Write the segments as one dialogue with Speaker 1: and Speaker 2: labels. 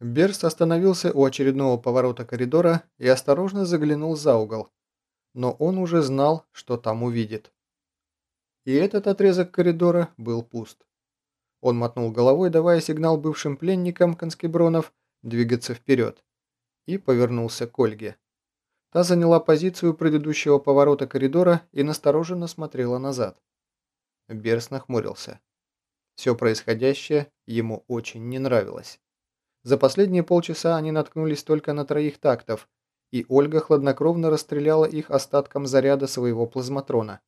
Speaker 1: Берст остановился у очередного поворота коридора и осторожно заглянул за угол, но он уже знал, что там увидит. И этот отрезок коридора был пуст. Он мотнул головой, давая сигнал бывшим пленникам конскебронов двигаться вперед, и повернулся к Ольге. Та заняла позицию предыдущего поворота коридора и настороженно смотрела назад. Берс нахмурился. Все происходящее ему очень не нравилось. За последние полчаса они наткнулись только на троих тактов, и Ольга хладнокровно расстреляла их остатком заряда своего плазматрона.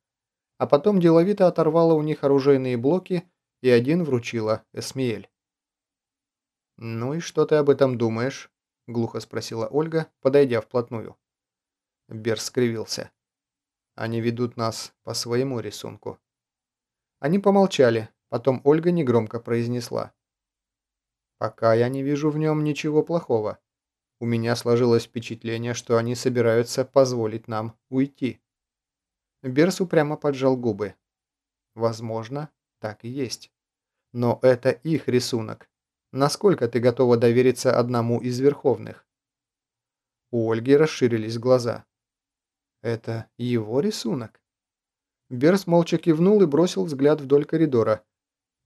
Speaker 1: А потом деловито оторвала у них оружейные блоки и один вручила Эсмиэль. «Ну и что ты об этом думаешь?» – глухо спросила Ольга, подойдя вплотную. Берс скривился. «Они ведут нас по своему рисунку». Они помолчали, потом Ольга негромко произнесла. Пока я не вижу в нем ничего плохого. У меня сложилось впечатление, что они собираются позволить нам уйти. Берс упрямо поджал губы. Возможно, так и есть. Но это их рисунок. Насколько ты готова довериться одному из верховных? У Ольги расширились глаза. Это его рисунок? Берс молча кивнул и бросил взгляд вдоль коридора,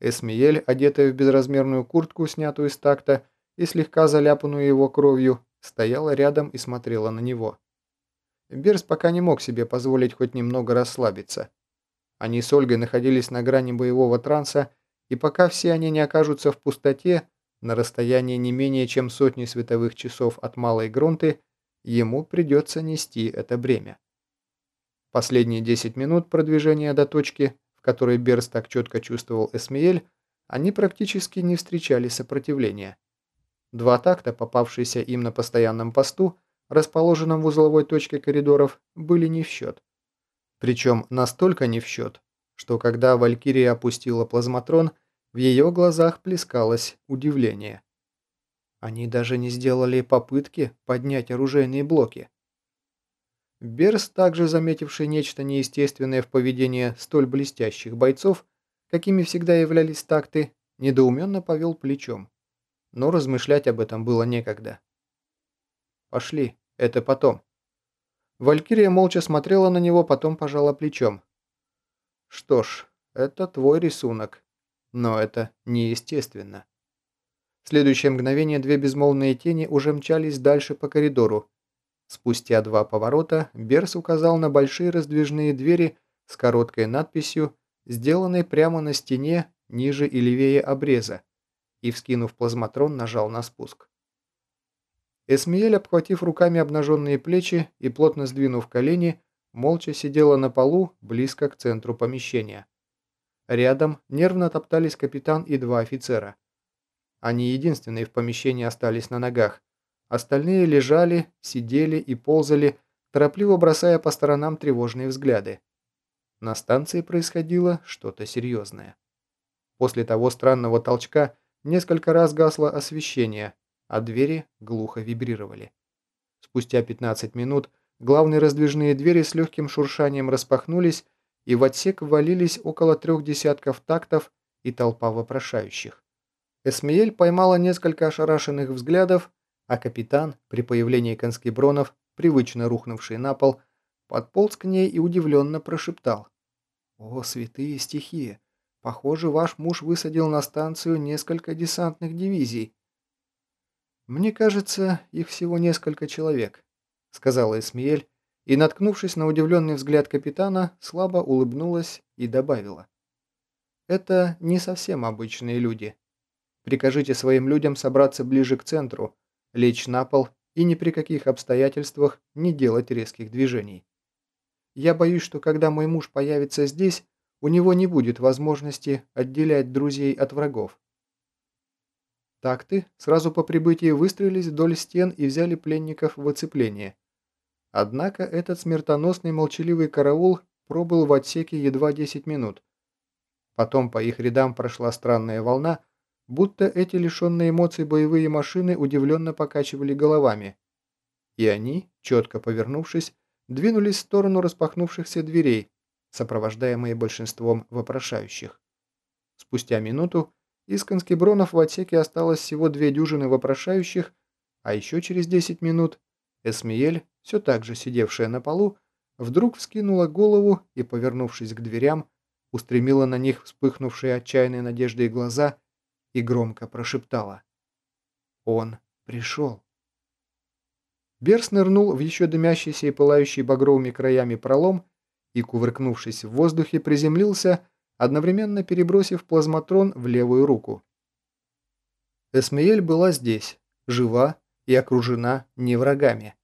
Speaker 1: Эсмиель, одетая в безразмерную куртку, снятую с такта и слегка заляпанную его кровью, стояла рядом и смотрела на него. Берс пока не мог себе позволить хоть немного расслабиться. Они с Ольгой находились на грани боевого транса, и пока все они не окажутся в пустоте, на расстоянии не менее чем сотни световых часов от Малой Грунты, ему придется нести это бремя. Последние 10 минут продвижения до точки которой Берс так четко чувствовал Эсмиэль, они практически не встречали сопротивления. Два такта, попавшиеся им на постоянном посту, расположенном в узловой точке коридоров, были не в счет. Причем настолько не в счет, что когда Валькирия опустила плазматрон, в ее глазах плескалось удивление. Они даже не сделали попытки поднять оружейные блоки. Берс, также заметивший нечто неестественное в поведении столь блестящих бойцов, какими всегда являлись такты, недоуменно повел плечом. Но размышлять об этом было некогда. «Пошли, это потом». Валькирия молча смотрела на него, потом пожала плечом. «Что ж, это твой рисунок, но это неестественно». В следующее мгновение две безмолвные тени уже мчались дальше по коридору, Спустя два поворота Берс указал на большие раздвижные двери с короткой надписью, сделанной прямо на стене ниже и левее обреза, и, вскинув плазматрон, нажал на спуск. Эсмиэль, обхватив руками обнаженные плечи и плотно сдвинув колени, молча сидела на полу близко к центру помещения. Рядом нервно топтались капитан и два офицера. Они единственные в помещении остались на ногах, Остальные лежали, сидели и ползали, торопливо бросая по сторонам тревожные взгляды. На станции происходило что-то серьезное. После того странного толчка несколько раз гасло освещение, а двери глухо вибрировали. Спустя 15 минут главные раздвижные двери с легким шуршанием распахнулись, и в отсек ввалились около трех десятков тактов и толпа вопрошающих. Эсмиэль поймала несколько ошарашенных взглядов, а капитан, при появлении конскебронов, привычно рухнувший на пол, подполз к ней и удивленно прошептал. «О, святые стихии! Похоже, ваш муж высадил на станцию несколько десантных дивизий». «Мне кажется, их всего несколько человек», — сказала Эсмиэль, и, наткнувшись на удивленный взгляд капитана, слабо улыбнулась и добавила. «Это не совсем обычные люди. Прикажите своим людям собраться ближе к центру, лечь на пол и ни при каких обстоятельствах не делать резких движений. Я боюсь, что когда мой муж появится здесь, у него не будет возможности отделять друзей от врагов. Так ты сразу по прибытии выстроились вдоль стен и взяли пленников в оцепление. Однако этот смертоносный молчаливый караул пробыл в отсеке едва 10 минут. Потом по их рядам прошла странная волна, будто эти лишенные эмоций боевые машины удивленно покачивали головами. И они, четко повернувшись, двинулись в сторону распахнувшихся дверей, сопровождаемые большинством вопрошающих. Спустя минуту Из конскебронов в отсеке осталось всего две дюжины вопрошающих, а еще через 10 минут Эсмиель, все так же сидевшая на полу, вдруг вскинула голову и, повернувшись к дверям, устремила на них вспыхнувшие отчаянной надеждой глаза и громко прошептала. «Он пришел». Берс нырнул в еще дымящийся и пылающий багровыми краями пролом и, кувыркнувшись в воздухе, приземлился, одновременно перебросив плазматрон в левую руку. Эсмеель была здесь, жива и окружена не врагами.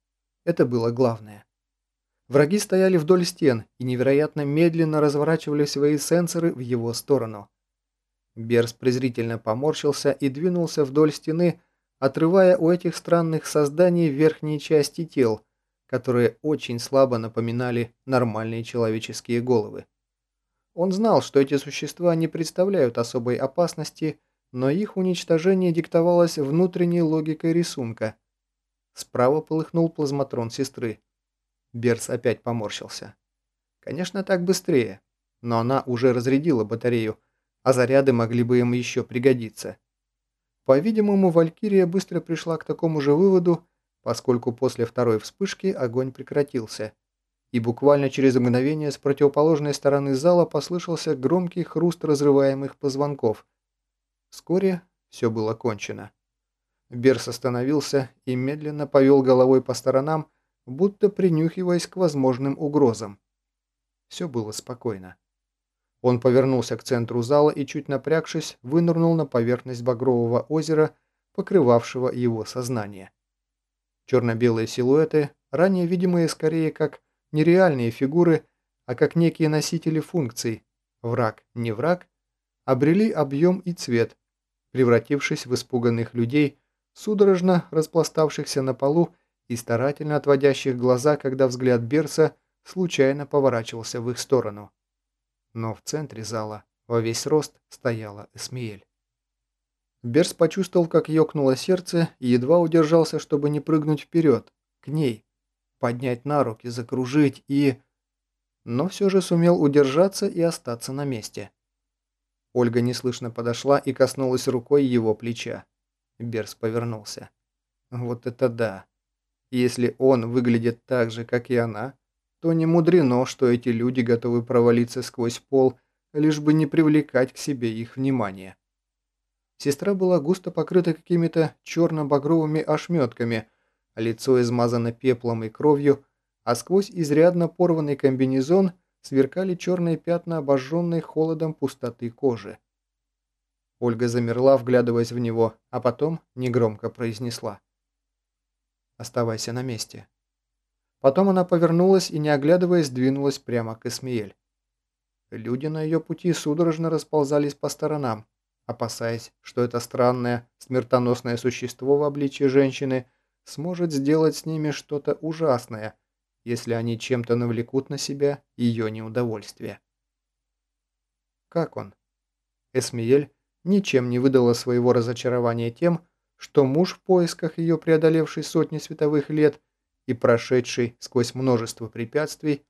Speaker 1: Это было главное. Враги стояли вдоль стен и невероятно медленно разворачивали свои сенсоры в его сторону. Берс презрительно поморщился и двинулся вдоль стены, отрывая у этих странных созданий верхние части тел, которые очень слабо напоминали нормальные человеческие головы. Он знал, что эти существа не представляют особой опасности, но их уничтожение диктовалось внутренней логикой рисунка. Справа полыхнул плазматрон сестры. Берс опять поморщился. Конечно, так быстрее, но она уже разрядила батарею, а заряды могли бы им еще пригодиться. По-видимому, Валькирия быстро пришла к такому же выводу, поскольку после второй вспышки огонь прекратился, и буквально через мгновение с противоположной стороны зала послышался громкий хруст разрываемых позвонков. Вскоре все было кончено. Берс остановился и медленно повел головой по сторонам, будто принюхиваясь к возможным угрозам. Все было спокойно. Он повернулся к центру зала и, чуть напрягшись, вынырнул на поверхность багрового озера, покрывавшего его сознание. Черно-белые силуэты, ранее видимые скорее как нереальные фигуры, а как некие носители функций, враг, не враг, обрели объем и цвет, превратившись в испуганных людей, судорожно распластавшихся на полу и старательно отводящих глаза, когда взгляд Берса случайно поворачивался в их сторону. Но в центре зала во весь рост стояла Эсмиэль. Берс почувствовал, как ёкнуло сердце и едва удержался, чтобы не прыгнуть вперед, к ней, поднять на руки, закружить и... Но все же сумел удержаться и остаться на месте. Ольга неслышно подошла и коснулась рукой его плеча. Берс повернулся. Вот это да. Если он выглядит так же, как и она, то не мудрено, что эти люди готовы провалиться сквозь пол, лишь бы не привлекать к себе их внимание. Сестра была густо покрыта какими-то черно-багровыми ошметками, лицо измазано пеплом и кровью, а сквозь изрядно порванный комбинезон сверкали черные пятна обожженной холодом пустоты кожи. Ольга замерла, вглядываясь в него, а потом негромко произнесла. Оставайся на месте». Потом она повернулась и, не оглядываясь, двинулась прямо к Эсмиэль. Люди на ее пути судорожно расползались по сторонам, опасаясь, что это странное, смертоносное существо в обличье женщины сможет сделать с ними что-то ужасное, если они чем-то навлекут на себя ее неудовольствие. Как он? Эсмиэль ничем не выдала своего разочарования тем, что муж в поисках ее преодолевший сотни световых лет и прошедший сквозь множество препятствий,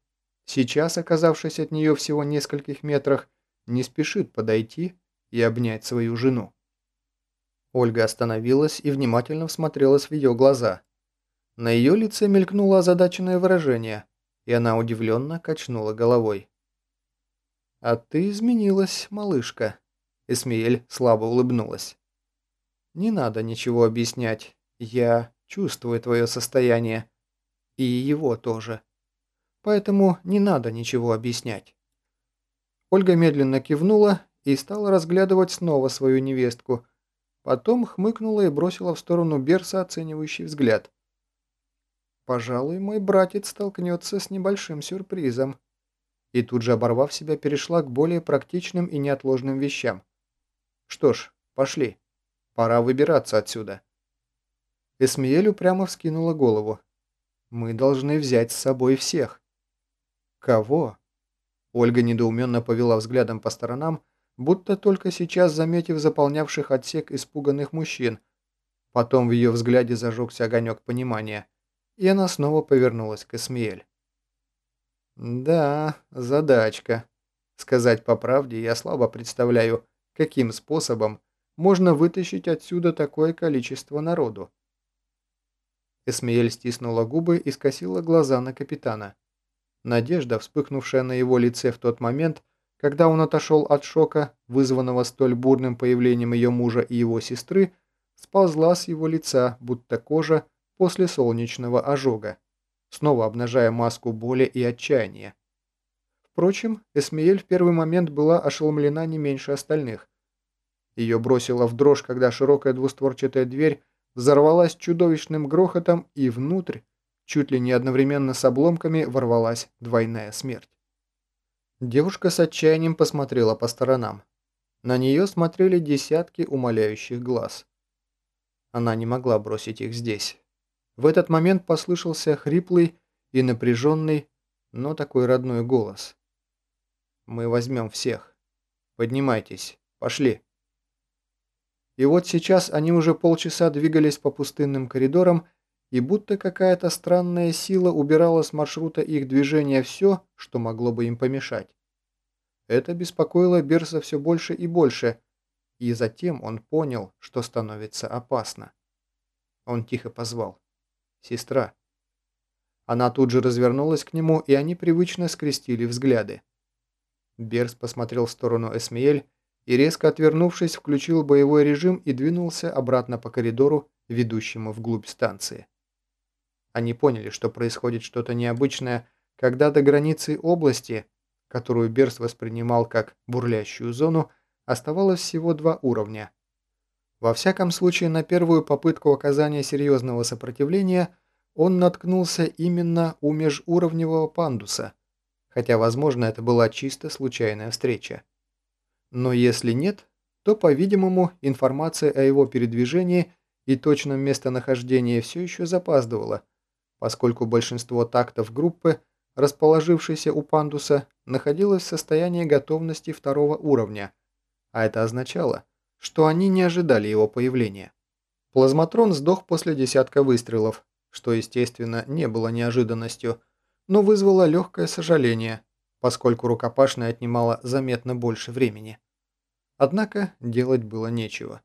Speaker 1: сейчас оказавшись от нее всего нескольких метрах, не спешит подойти и обнять свою жену. Ольга остановилась и внимательно всмотрелась в ее глаза. На ее лице мелькнуло озадаченное выражение, и она удивленно качнула головой. «А ты изменилась, малышка», — Эсмиэль слабо улыбнулась. Не надо ничего объяснять. Я чувствую твое состояние. И его тоже. Поэтому не надо ничего объяснять. Ольга медленно кивнула и стала разглядывать снова свою невестку. Потом хмыкнула и бросила в сторону Берса оценивающий взгляд. «Пожалуй, мой братец столкнется с небольшим сюрпризом». И тут же, оборвав себя, перешла к более практичным и неотложным вещам. «Что ж, пошли». Пора выбираться отсюда. Эсмиэль упрямо вскинула голову. Мы должны взять с собой всех. Кого? Ольга недоуменно повела взглядом по сторонам, будто только сейчас заметив заполнявших отсек испуганных мужчин. Потом в ее взгляде зажегся огонек понимания, и она снова повернулась к Эсмиэль. «Да, задачка. Сказать по правде, я слабо представляю, каким способом можно вытащить отсюда такое количество народу? Эсмеель стиснула губы и скосила глаза на капитана. Надежда, вспыхнувшая на его лице в тот момент, когда он отошел от шока, вызванного столь бурным появлением ее мужа и его сестры, сползла с его лица, будто кожа после солнечного ожога, снова обнажая маску боли и отчаяния. Впрочем, Эсмеель в первый момент была ошеломлена не меньше остальных. Ее бросило в дрожь, когда широкая двустворчатая дверь взорвалась чудовищным грохотом, и внутрь, чуть ли не одновременно с обломками, ворвалась двойная смерть. Девушка с отчаянием посмотрела по сторонам. На нее смотрели десятки умоляющих глаз. Она не могла бросить их здесь. В этот момент послышался хриплый и напряженный, но такой родной голос. «Мы возьмем всех. Поднимайтесь. Пошли». И вот сейчас они уже полчаса двигались по пустынным коридорам, и будто какая-то странная сила убирала с маршрута их движения все, что могло бы им помешать. Это беспокоило Берса все больше и больше, и затем он понял, что становится опасно. Он тихо позвал. «Сестра». Она тут же развернулась к нему, и они привычно скрестили взгляды. Берс посмотрел в сторону Эсмиэль, и, резко отвернувшись, включил боевой режим и двинулся обратно по коридору, ведущему вглубь станции. Они поняли, что происходит что-то необычное, когда до границы области, которую Берс воспринимал как бурлящую зону, оставалось всего два уровня. Во всяком случае, на первую попытку оказания серьезного сопротивления он наткнулся именно у межуровневого пандуса, хотя, возможно, это была чисто случайная встреча. Но если нет, то, по-видимому, информация о его передвижении и точном местонахождении все еще запаздывала, поскольку большинство тактов группы, расположившейся у пандуса, находилось в состоянии готовности второго уровня, а это означало, что они не ожидали его появления. Плазматрон сдох после десятка выстрелов, что, естественно, не было неожиданностью, но вызвало легкое сожаление – поскольку рукопашная отнимала заметно больше времени. Однако делать было нечего.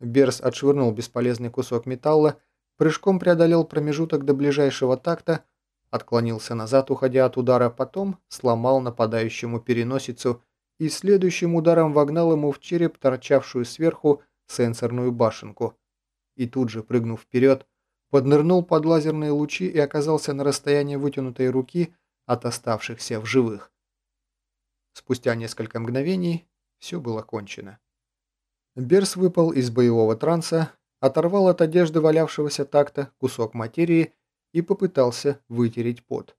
Speaker 1: Берс отшвырнул бесполезный кусок металла, прыжком преодолел промежуток до ближайшего такта, отклонился назад, уходя от удара, потом сломал нападающему переносицу и следующим ударом вогнал ему в череп торчавшую сверху сенсорную башенку. И тут же, прыгнув вперед, поднырнул под лазерные лучи и оказался на расстоянии вытянутой руки от оставшихся в живых. Спустя несколько мгновений все было кончено. Берс выпал из боевого транса, оторвал от одежды валявшегося такта кусок материи и попытался вытереть пот.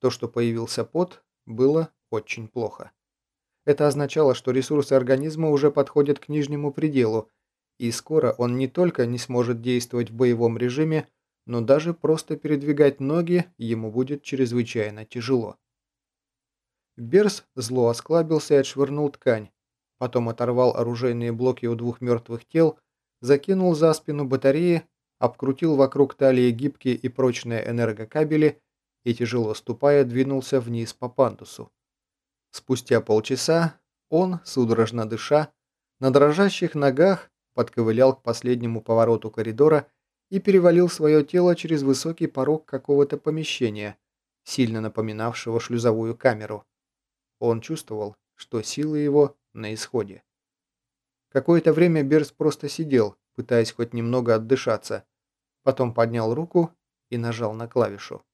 Speaker 1: То, что появился пот, было очень плохо. Это означало, что ресурсы организма уже подходят к нижнему пределу, и скоро он не только не сможет действовать в боевом режиме, но даже просто передвигать ноги ему будет чрезвычайно тяжело. Берс зло осклабился и отшвырнул ткань, потом оторвал оружейные блоки у двух мертвых тел, закинул за спину батареи, обкрутил вокруг талии гибкие и прочные энергокабели и, тяжело ступая, двинулся вниз по пандусу. Спустя полчаса он, судорожно дыша, на дрожащих ногах подковылял к последнему повороту коридора и перевалил свое тело через высокий порог какого-то помещения, сильно напоминавшего шлюзовую камеру. Он чувствовал, что силы его на исходе. Какое-то время Берс просто сидел, пытаясь хоть немного отдышаться, потом поднял руку и нажал на клавишу.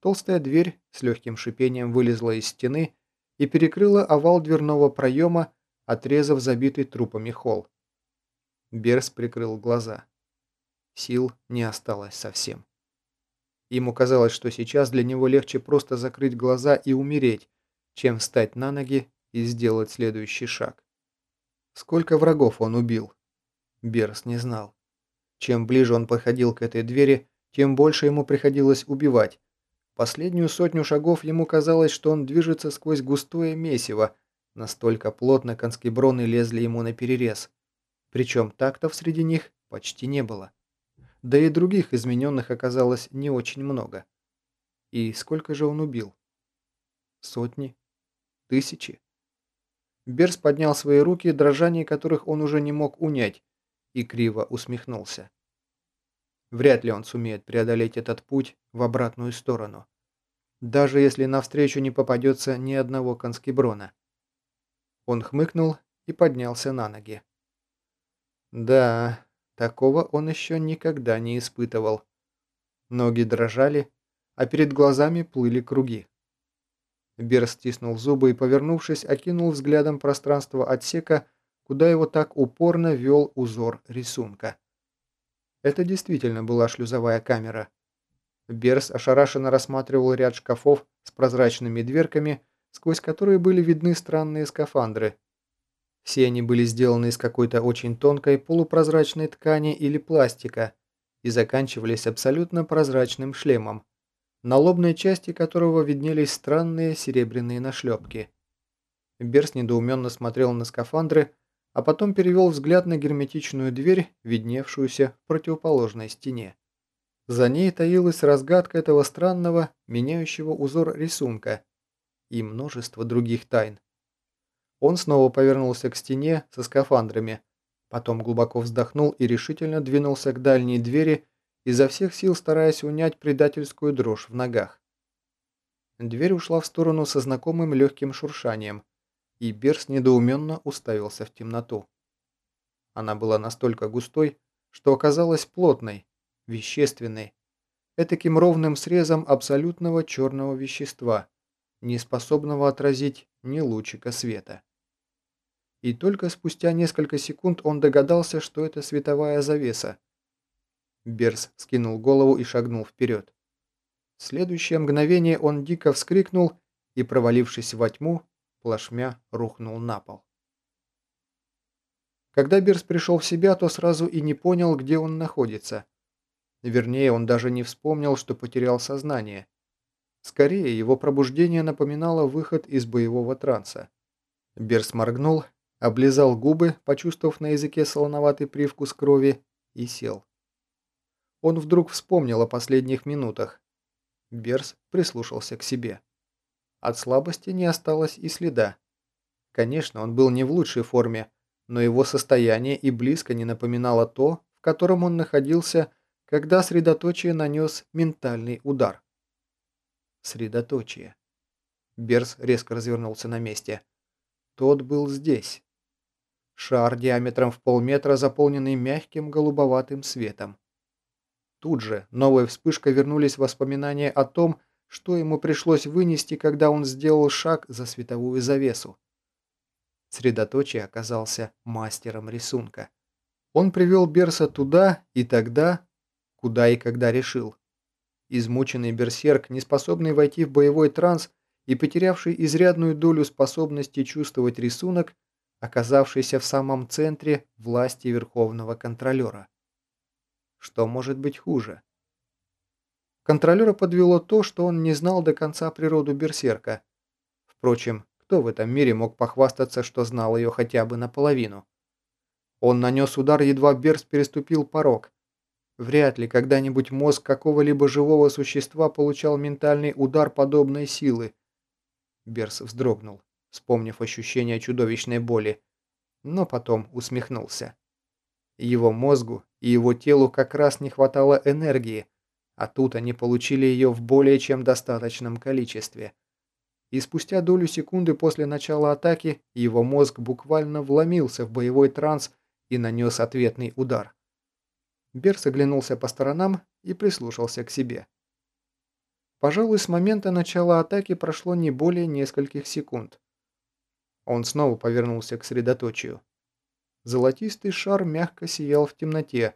Speaker 1: Толстая дверь с легким шипением вылезла из стены и перекрыла овал дверного проема, отрезав забитый трупами холл. Берс прикрыл глаза. Сил не осталось совсем. Ему казалось, что сейчас для него легче просто закрыть глаза и умереть, чем встать на ноги и сделать следующий шаг. Сколько врагов он убил? Берс не знал. Чем ближе он подходил к этой двери, тем больше ему приходилось убивать. Последнюю сотню шагов ему казалось, что он движется сквозь густое месиво, настолько плотно конскеброны лезли ему на перерез. Причем тактов среди них почти не было да и других измененных оказалось не очень много. И сколько же он убил? Сотни? Тысячи? Берс поднял свои руки, дрожание которых он уже не мог унять, и криво усмехнулся. Вряд ли он сумеет преодолеть этот путь в обратную сторону. Даже если навстречу не попадется ни одного конскеброна. Он хмыкнул и поднялся на ноги. Да, такого он еще никогда не испытывал. Ноги дрожали, а перед глазами плыли круги. Берс стиснул зубы и, повернувшись, окинул взглядом пространство отсека, куда его так упорно вел узор рисунка. Это действительно была шлюзовая камера. Берс ошарашенно рассматривал ряд шкафов с прозрачными дверками, сквозь которые были видны странные скафандры. Все они были сделаны из какой-то очень тонкой полупрозрачной ткани или пластика и заканчивались абсолютно прозрачным шлемом, на лобной части которого виднелись странные серебряные нашлепки. Берс недоуменно смотрел на скафандры, а потом перевел взгляд на герметичную дверь, видневшуюся в противоположной стене. За ней таилась разгадка этого странного, меняющего узор рисунка и множество других тайн. Он снова повернулся к стене со скафандрами, потом глубоко вздохнул и решительно двинулся к дальней двери, изо всех сил стараясь унять предательскую дрожь в ногах. Дверь ушла в сторону со знакомым легким шуршанием, и Берс недоуменно уставился в темноту. Она была настолько густой, что оказалась плотной, вещественной, этаким ровным срезом абсолютного черного вещества, не способного отразить ни лучика света. И только спустя несколько секунд он догадался, что это световая завеса. Берс скинул голову и шагнул вперед. В следующее мгновение он дико вскрикнул и, провалившись во тьму, плашмя рухнул на пол. Когда Берс пришел в себя, то сразу и не понял, где он находится. Вернее, он даже не вспомнил, что потерял сознание. Скорее, его пробуждение напоминало выход из боевого транса. Берс моргнул, облизал губы, почувствовав на языке солоноватый привкус крови, и сел. Он вдруг вспомнил о последних минутах. Берс прислушался к себе. От слабости не осталось и следа. Конечно, он был не в лучшей форме, но его состояние и близко не напоминало то, в котором он находился, когда средоточие нанес ментальный удар. Средоточие. Берс резко развернулся на месте. Тот был здесь. Шар диаметром в полметра, заполненный мягким голубоватым светом. Тут же новой вспышкой вернулись воспоминания о том, что ему пришлось вынести, когда он сделал шаг за световую завесу. Средоточие оказался мастером рисунка. Он привел Берса туда и тогда, куда и когда решил. Измученный берсерк, неспособный войти в боевой транс и потерявший изрядную долю способности чувствовать рисунок, оказавшийся в самом центре власти Верховного Контролера. Что может быть хуже? Контролера подвело то, что он не знал до конца природу берсерка. Впрочем, кто в этом мире мог похвастаться, что знал ее хотя бы наполовину? Он нанес удар, едва Берс переступил порог. Вряд ли когда-нибудь мозг какого-либо живого существа получал ментальный удар подобной силы. Берс вздрогнул, вспомнив ощущение чудовищной боли, но потом усмехнулся. Его мозгу и его телу как раз не хватало энергии, а тут они получили ее в более чем достаточном количестве. И спустя долю секунды после начала атаки его мозг буквально вломился в боевой транс и нанес ответный удар. Берс оглянулся по сторонам и прислушался к себе. Пожалуй, с момента начала атаки прошло не более нескольких секунд. Он снова повернулся к средоточию. Золотистый шар мягко сиял в темноте,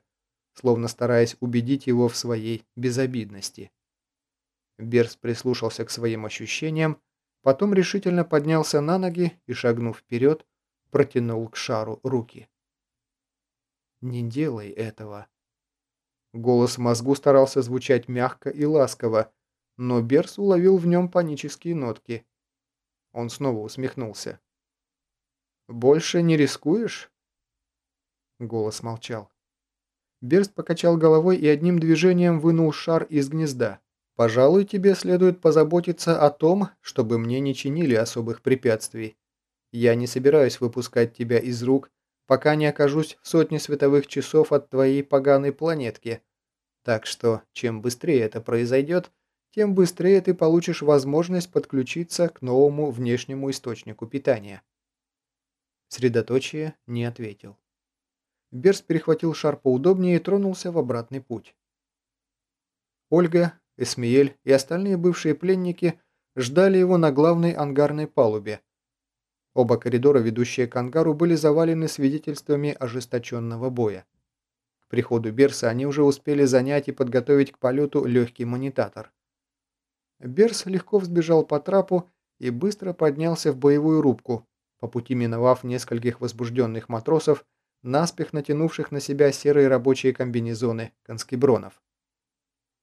Speaker 1: словно стараясь убедить его в своей безобидности. Берс прислушался к своим ощущениям, потом решительно поднялся на ноги и, шагнув вперед, протянул к шару руки. «Не делай этого!» Голос в мозгу старался звучать мягко и ласково, но Берс уловил в нем панические нотки. Он снова усмехнулся. «Больше не рискуешь?» Голос молчал. Берст покачал головой и одним движением вынул шар из гнезда. «Пожалуй, тебе следует позаботиться о том, чтобы мне не чинили особых препятствий. Я не собираюсь выпускать тебя из рук, пока не окажусь в сотне световых часов от твоей поганой планетки. Так что, чем быстрее это произойдет, тем быстрее ты получишь возможность подключиться к новому внешнему источнику питания. Средоточие не ответил. Берс перехватил шар поудобнее и тронулся в обратный путь. Ольга, Эсмиель и остальные бывшие пленники ждали его на главной ангарной палубе. Оба коридора, ведущие к ангару, были завалены свидетельствами ожесточенного боя. К приходу Берса они уже успели занять и подготовить к полету легкий монитатор. Берс легко взбежал по трапу и быстро поднялся в боевую рубку, по пути миновав нескольких возбужденных матросов, наспех натянувших на себя серые рабочие комбинезоны конскебронов.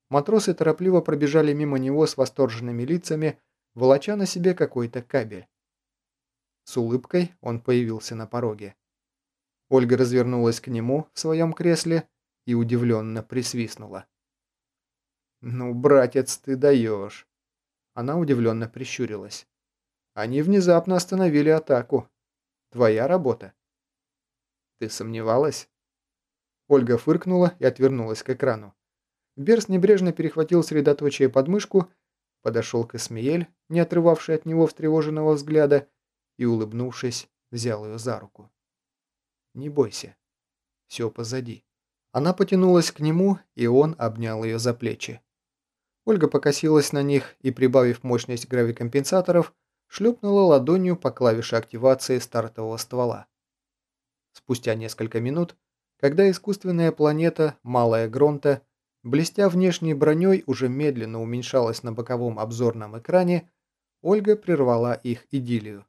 Speaker 1: Матросы торопливо пробежали мимо него с восторженными лицами, волоча на себе какой-то кабель. С улыбкой он появился на пороге. Ольга развернулась к нему в своем кресле и удивленно присвистнула. «Ну, братец, ты даешь!» Она удивленно прищурилась. Они внезапно остановили атаку. Твоя работа. Ты сомневалась? Ольга фыркнула и отвернулась к экрану. Берс небрежно перехватил средоточие подмышку, подошел к Эсмиель, не отрывавший от него встревоженного взгляда, и, улыбнувшись, взял ее за руку. «Не бойся. Все позади». Она потянулась к нему, и он обнял ее за плечи. Ольга покосилась на них и, прибавив мощность гравикомпенсаторов, шлепнула ладонью по клавише активации стартового ствола. Спустя несколько минут, когда искусственная планета Малая Гронта, блестя внешней броней, уже медленно уменьшалась на боковом обзорном экране, Ольга прервала их идиллию.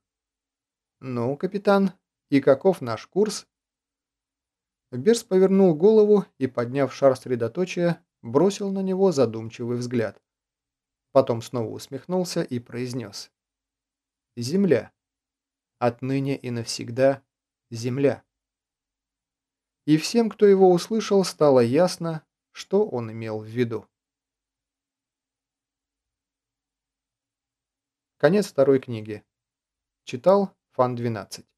Speaker 1: «Ну, капитан, и каков наш курс?» Берс повернул голову и, подняв шар средоточия, бросил на него задумчивый взгляд. Потом снова усмехнулся и произнес. Земля. Отныне и навсегда земля. И всем, кто его услышал, стало ясно, что он имел в виду. Конец второй книги. Читал Фан 12.